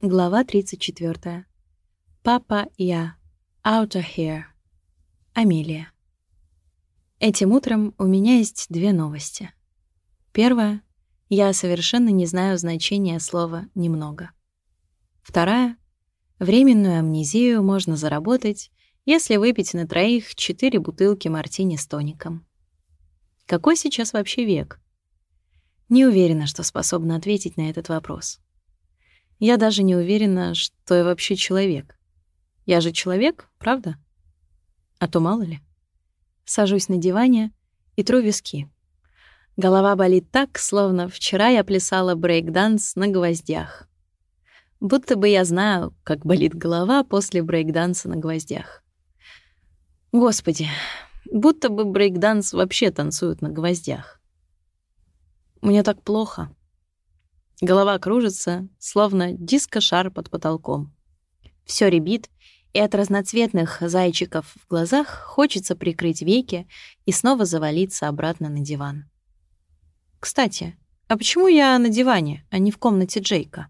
Глава 34. Папа, я. Out of here. Амелия. Этим утром у меня есть две новости. Первая. Я совершенно не знаю значения слова «немного». Вторая. Временную амнезию можно заработать, если выпить на троих четыре бутылки мартини с тоником. Какой сейчас вообще век? Не уверена, что способна ответить на этот вопрос. Я даже не уверена, что я вообще человек. Я же человек, правда? А то мало ли. Сажусь на диване и тру виски. Голова болит так, словно вчера я плясала брейк-данс на гвоздях. Будто бы я знаю, как болит голова после брейк-данса на гвоздях. Господи, будто бы брейк-данс вообще танцуют на гвоздях. Мне так плохо. Голова кружится, словно диско-шар под потолком. Все рябит, и от разноцветных зайчиков в глазах хочется прикрыть веки и снова завалиться обратно на диван. Кстати, а почему я на диване, а не в комнате Джейка?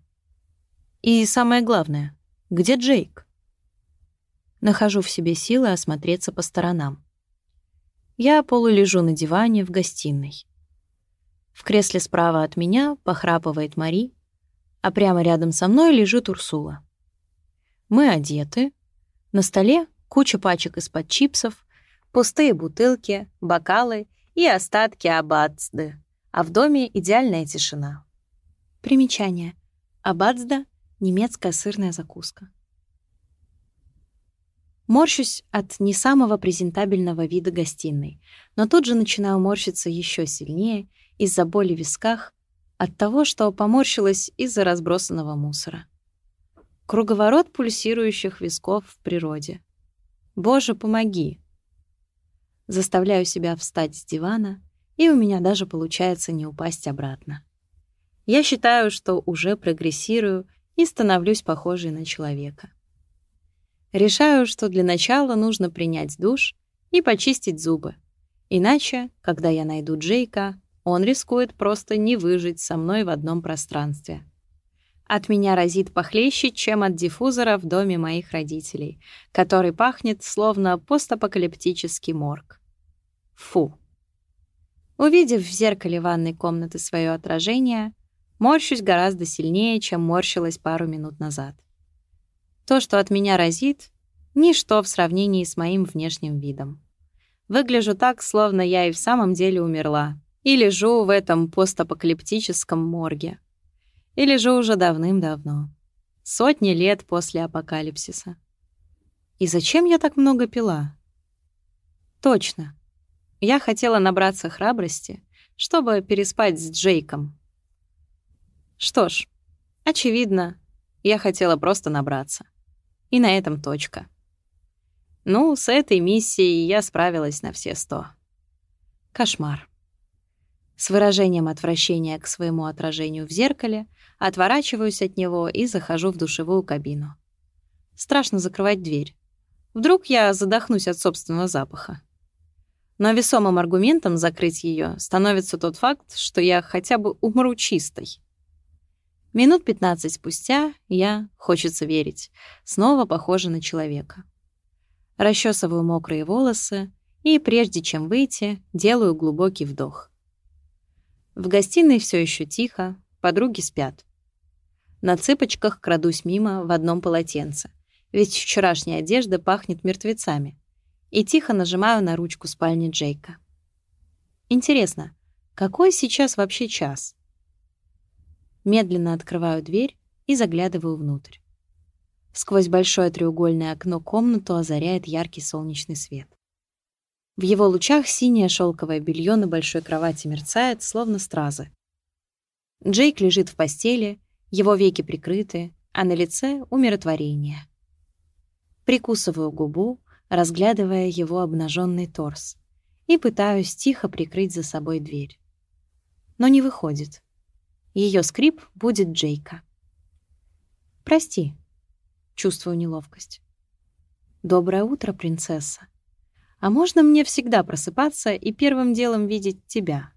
И самое главное, где Джейк? Нахожу в себе силы осмотреться по сторонам. Я полулежу на диване в гостиной. В кресле справа от меня похрапывает Мари, а прямо рядом со мной лежит Урсула. Мы одеты. На столе куча пачек из-под чипсов, пустые бутылки, бокалы и остатки абацды, а в доме идеальная тишина. Примечание. Абацда — немецкая сырная закуска. Морщусь от не самого презентабельного вида гостиной, но тут же начинаю морщиться еще сильнее из-за боли в висках, от того, что поморщилась из-за разбросанного мусора. Круговорот пульсирующих висков в природе. Боже, помоги! Заставляю себя встать с дивана, и у меня даже получается не упасть обратно. Я считаю, что уже прогрессирую и становлюсь похожей на человека. Решаю, что для начала нужно принять душ и почистить зубы. Иначе, когда я найду Джейка, он рискует просто не выжить со мной в одном пространстве. От меня разит похлеще, чем от диффузора в доме моих родителей, который пахнет словно постапокалиптический морг. Фу. Увидев в зеркале ванной комнаты свое отражение, морщусь гораздо сильнее, чем морщилась пару минут назад. То, что от меня разит, ничто в сравнении с моим внешним видом. Выгляжу так, словно я и в самом деле умерла, и лежу в этом постапокалиптическом морге. И лежу уже давным-давно. Сотни лет после апокалипсиса. И зачем я так много пила? Точно. Я хотела набраться храбрости, чтобы переспать с Джейком. Что ж, очевидно, я хотела просто набраться. И на этом точка. Ну, с этой миссией я справилась на все сто. Кошмар. С выражением отвращения к своему отражению в зеркале отворачиваюсь от него и захожу в душевую кабину. Страшно закрывать дверь. Вдруг я задохнусь от собственного запаха. Но весомым аргументом закрыть ее становится тот факт, что я хотя бы умру чистой. Минут 15 спустя я, хочется верить, снова похожа на человека. Расчесываю мокрые волосы и, прежде чем выйти, делаю глубокий вдох. В гостиной все еще тихо, подруги спят. На цыпочках крадусь мимо в одном полотенце, ведь вчерашняя одежда пахнет мертвецами, и тихо нажимаю на ручку спальни Джейка. Интересно, какой сейчас вообще час? Медленно открываю дверь и заглядываю внутрь. Сквозь большое треугольное окно комнату озаряет яркий солнечный свет. В его лучах синее шелковое белье на большой кровати мерцает, словно стразы. Джейк лежит в постели, его веки прикрыты, а на лице умиротворение. Прикусываю губу, разглядывая его обнаженный торс, и пытаюсь тихо прикрыть за собой дверь. Но не выходит. Ее скрип будет Джейка. «Прости», — чувствую неловкость. «Доброе утро, принцесса», а можно мне всегда просыпаться и первым делом видеть тебя?»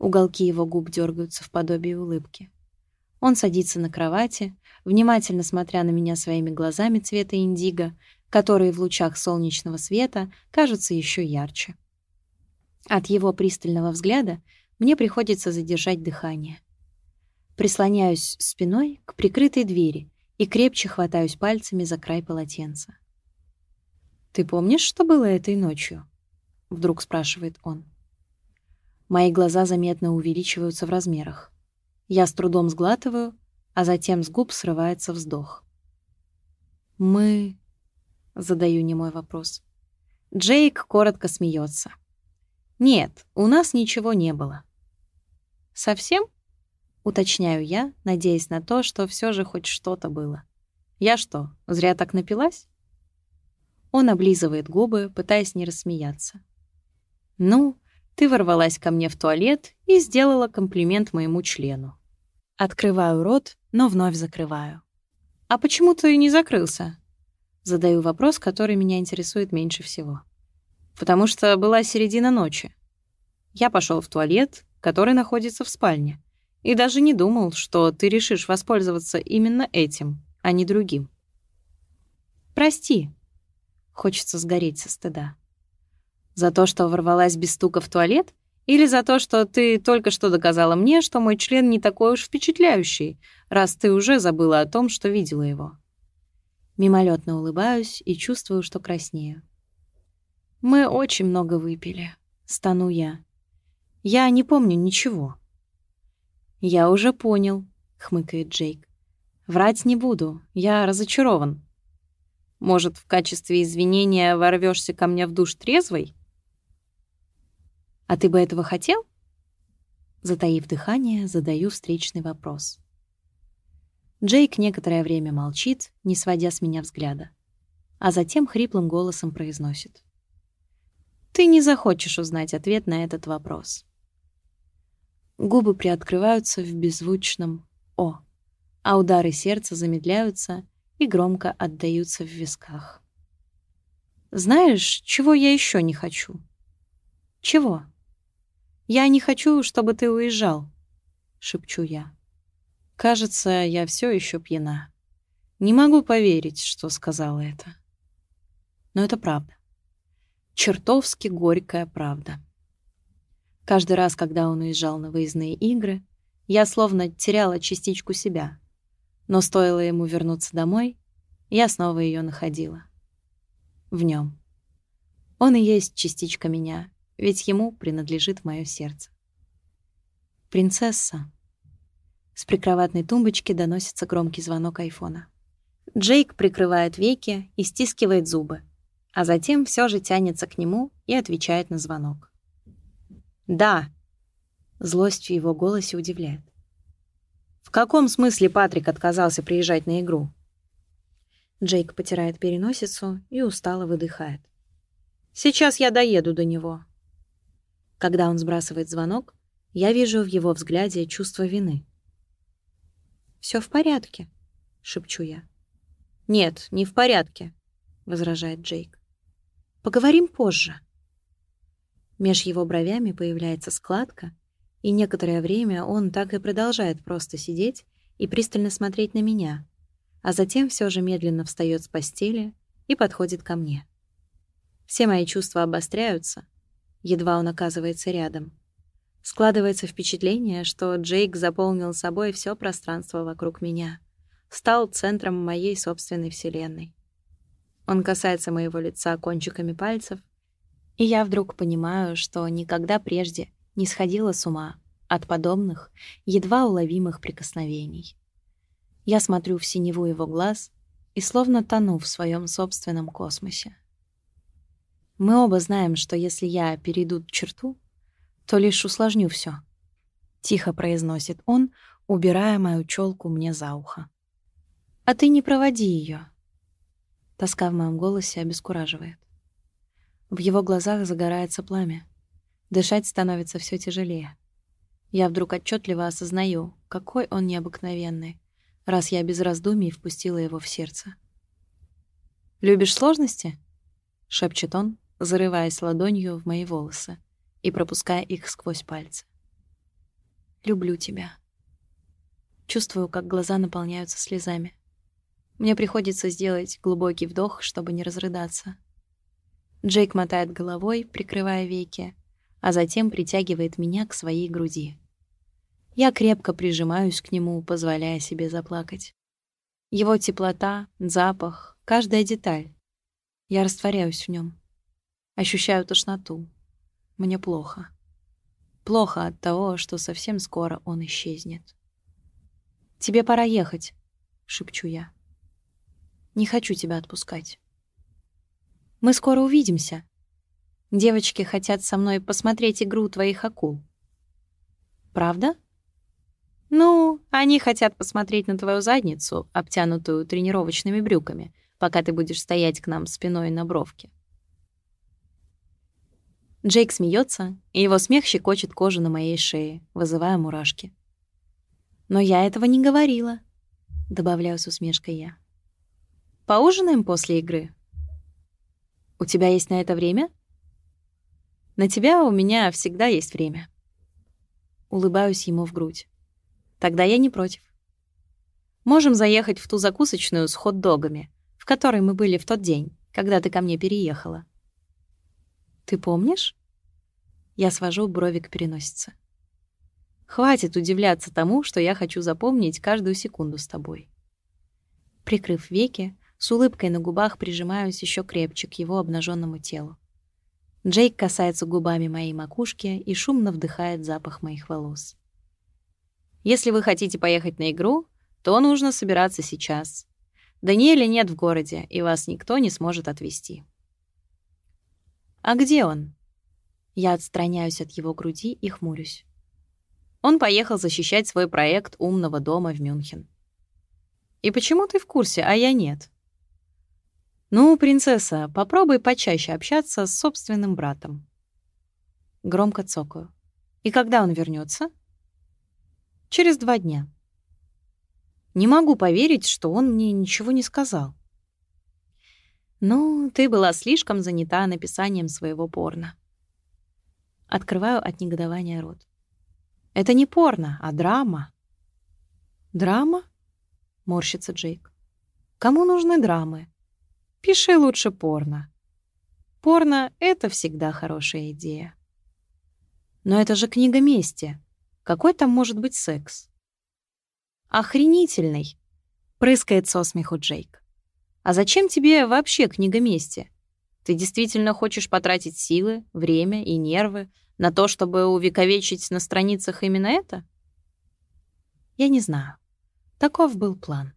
Уголки его губ дергаются в подобии улыбки. Он садится на кровати, внимательно смотря на меня своими глазами цвета индиго, которые в лучах солнечного света кажутся еще ярче. От его пристального взгляда мне приходится задержать дыхание. Прислоняюсь спиной к прикрытой двери и крепче хватаюсь пальцами за край полотенца. «Ты помнишь, что было этой ночью?» — вдруг спрашивает он. Мои глаза заметно увеличиваются в размерах. Я с трудом сглатываю, а затем с губ срывается вздох. «Мы...» — задаю немой вопрос. Джейк коротко смеется. «Нет, у нас ничего не было». «Совсем?» — уточняю я, надеясь на то, что все же хоть что-то было. «Я что, зря так напилась?» Он облизывает губы, пытаясь не рассмеяться. «Ну, ты ворвалась ко мне в туалет и сделала комплимент моему члену. Открываю рот, но вновь закрываю. «А почему ты не закрылся?» Задаю вопрос, который меня интересует меньше всего. «Потому что была середина ночи. Я пошел в туалет, который находится в спальне, и даже не думал, что ты решишь воспользоваться именно этим, а не другим. Прости. Хочется сгореть со стыда. За то, что ворвалась без стука в туалет? Или за то, что ты только что доказала мне, что мой член не такой уж впечатляющий, раз ты уже забыла о том, что видела его? Мимолетно улыбаюсь и чувствую, что краснею. Мы очень много выпили. Стану я. Я не помню ничего. Я уже понял, хмыкает Джейк. Врать не буду, я разочарован. Может, в качестве извинения ворвешься ко мне в душ трезвой? А ты бы этого хотел? Затаив дыхание, задаю встречный вопрос. Джейк некоторое время молчит, не сводя с меня взгляда, а затем хриплым голосом произносит. «Ты не захочешь узнать ответ на этот вопрос». Губы приоткрываются в беззвучном «О», а удары сердца замедляются и громко отдаются в висках. «Знаешь, чего я еще не хочу?» «Чего?» «Я не хочу, чтобы ты уезжал», — шепчу я. Кажется, я все еще пьяна. Не могу поверить, что сказала это. Но это правда. Чертовски горькая правда. Каждый раз, когда он уезжал на выездные игры, я словно теряла частичку себя. Но стоило ему вернуться домой, я снова ее находила. В нем. Он и есть частичка меня, ведь ему принадлежит мое сердце. «Принцесса». С прикроватной тумбочки доносится громкий звонок айфона. Джейк прикрывает веки и стискивает зубы, а затем все же тянется к нему и отвечает на звонок. «Да». Злость в его голосе удивляет. «В каком смысле Патрик отказался приезжать на игру?» Джейк потирает переносицу и устало выдыхает. «Сейчас я доеду до него. Когда он сбрасывает звонок, я вижу в его взгляде чувство вины. Все в порядке», — шепчу я. «Нет, не в порядке», — возражает Джейк. «Поговорим позже». Меж его бровями появляется складка, и некоторое время он так и продолжает просто сидеть и пристально смотреть на меня, а затем все же медленно встает с постели и подходит ко мне. Все мои чувства обостряются, едва он оказывается рядом. Складывается впечатление, что Джейк заполнил собой все пространство вокруг меня, стал центром моей собственной вселенной. Он касается моего лица кончиками пальцев, и я вдруг понимаю, что никогда прежде не сходила с ума от подобных, едва уловимых прикосновений. Я смотрю в синеву его глаз и словно тону в своем собственном космосе. Мы оба знаем, что если я перейду черту, то лишь усложню все. Тихо произносит он, убирая мою челку мне за ухо. А ты не проводи ее. Тоска в моем голосе обескураживает. В его глазах загорается пламя. Дышать становится все тяжелее. Я вдруг отчетливо осознаю, какой он необыкновенный, раз я без раздумий впустила его в сердце. «Любишь сложности?» — шепчет он, зарываясь ладонью в мои волосы и пропуская их сквозь пальцы. «Люблю тебя». Чувствую, как глаза наполняются слезами. Мне приходится сделать глубокий вдох, чтобы не разрыдаться. Джейк мотает головой, прикрывая веки, а затем притягивает меня к своей груди. Я крепко прижимаюсь к нему, позволяя себе заплакать. Его теплота, запах, каждая деталь. Я растворяюсь в нем. Ощущаю тошноту. Мне плохо. Плохо от того, что совсем скоро он исчезнет. «Тебе пора ехать», — шепчу я. «Не хочу тебя отпускать». «Мы скоро увидимся. Девочки хотят со мной посмотреть игру твоих акул». «Правда?» «Ну, они хотят посмотреть на твою задницу, обтянутую тренировочными брюками, пока ты будешь стоять к нам спиной на бровке». Джейк смеется, и его смех щекочет кожу на моей шее, вызывая мурашки. «Но я этого не говорила», — добавляю с усмешкой я. «Поужинаем после игры?» «У тебя есть на это время?» «На тебя у меня всегда есть время». Улыбаюсь ему в грудь. «Тогда я не против. Можем заехать в ту закусочную с хот-догами, в которой мы были в тот день, когда ты ко мне переехала». «Ты помнишь?» Я свожу брови к переносице. Хватит удивляться тому, что я хочу запомнить каждую секунду с тобой. Прикрыв веки, с улыбкой на губах прижимаюсь еще крепче к его обнаженному телу. Джейк касается губами моей макушки и шумно вдыхает запах моих волос. Если вы хотите поехать на игру, то нужно собираться сейчас. Даниэля нет в городе, и вас никто не сможет отвезти. А где он? Я отстраняюсь от его груди и хмурюсь. Он поехал защищать свой проект умного дома в Мюнхен. И почему ты в курсе, а я нет? Ну, принцесса, попробуй почаще общаться с собственным братом. Громко цокаю. И когда он вернется? Через два дня. Не могу поверить, что он мне ничего не сказал. Ну, ты была слишком занята написанием своего порно. Открываю от негодования рот. Это не порно, а драма. Драма? Морщится Джейк. Кому нужны драмы? Пиши лучше порно. Порно — это всегда хорошая идея. Но это же книга мести. Какой там может быть секс? Охренительный, прыскает со смеху Джейк. А зачем тебе вообще книга мести? Ты действительно хочешь потратить силы, время и нервы на то, чтобы увековечить на страницах именно это? Я не знаю. Таков был план.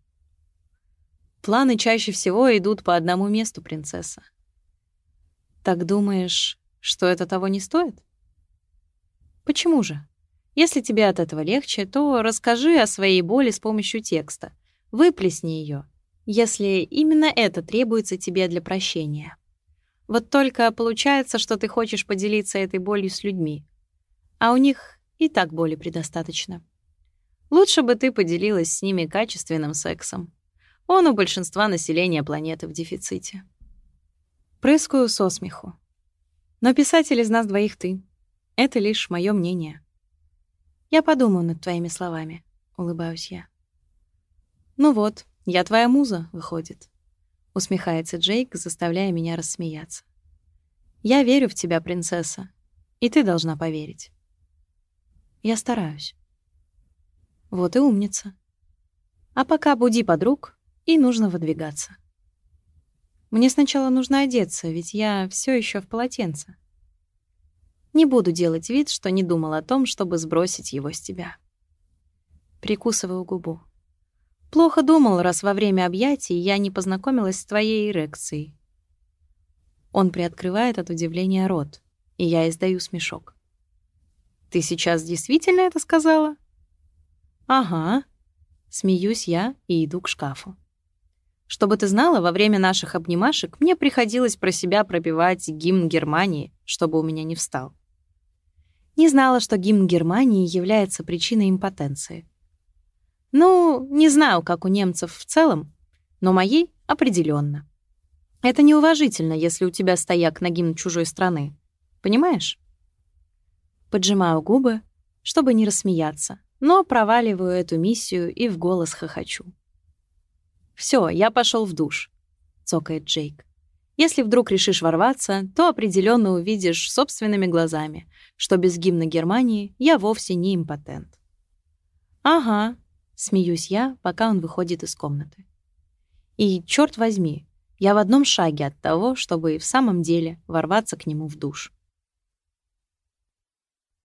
Планы чаще всего идут по одному месту, принцесса. Так думаешь, что это того не стоит? Почему же? Если тебе от этого легче, то расскажи о своей боли с помощью текста. Выплесни ее, если именно это требуется тебе для прощения. Вот только получается, что ты хочешь поделиться этой болью с людьми. А у них и так боли предостаточно. Лучше бы ты поделилась с ними качественным сексом. Он у большинства населения планеты в дефиците. Прыскаю со смеху. Но писатель из нас двоих ты. Это лишь мое мнение. Я подумаю над твоими словами, улыбаюсь я. Ну вот, я твоя муза, выходит. — усмехается Джейк, заставляя меня рассмеяться. «Я верю в тебя, принцесса, и ты должна поверить». «Я стараюсь». «Вот и умница. А пока буди подруг, и нужно выдвигаться. Мне сначала нужно одеться, ведь я все еще в полотенце. Не буду делать вид, что не думал о том, чтобы сбросить его с тебя. Прикусываю губу. Плохо думал, раз во время объятий я не познакомилась с твоей эрекцией. Он приоткрывает от удивления рот, и я издаю смешок. Ты сейчас действительно это сказала? Ага. Смеюсь я и иду к шкафу. Чтобы ты знала, во время наших обнимашек мне приходилось про себя пробивать гимн Германии, чтобы у меня не встал. Не знала, что гимн Германии является причиной импотенции. Ну, не знаю, как у немцев в целом, но моей определенно. Это неуважительно, если у тебя стояк на гимн чужой страны. Понимаешь? Поджимаю губы, чтобы не рассмеяться, но проваливаю эту миссию и в голос хохочу. Все, я пошел в душ», — цокает Джейк. «Если вдруг решишь ворваться, то определенно увидишь собственными глазами, что без гимна Германии я вовсе не импотент». «Ага», — смеюсь я, пока он выходит из комнаты. И, черт возьми, я в одном шаге от того, чтобы и в самом деле ворваться к нему в душ.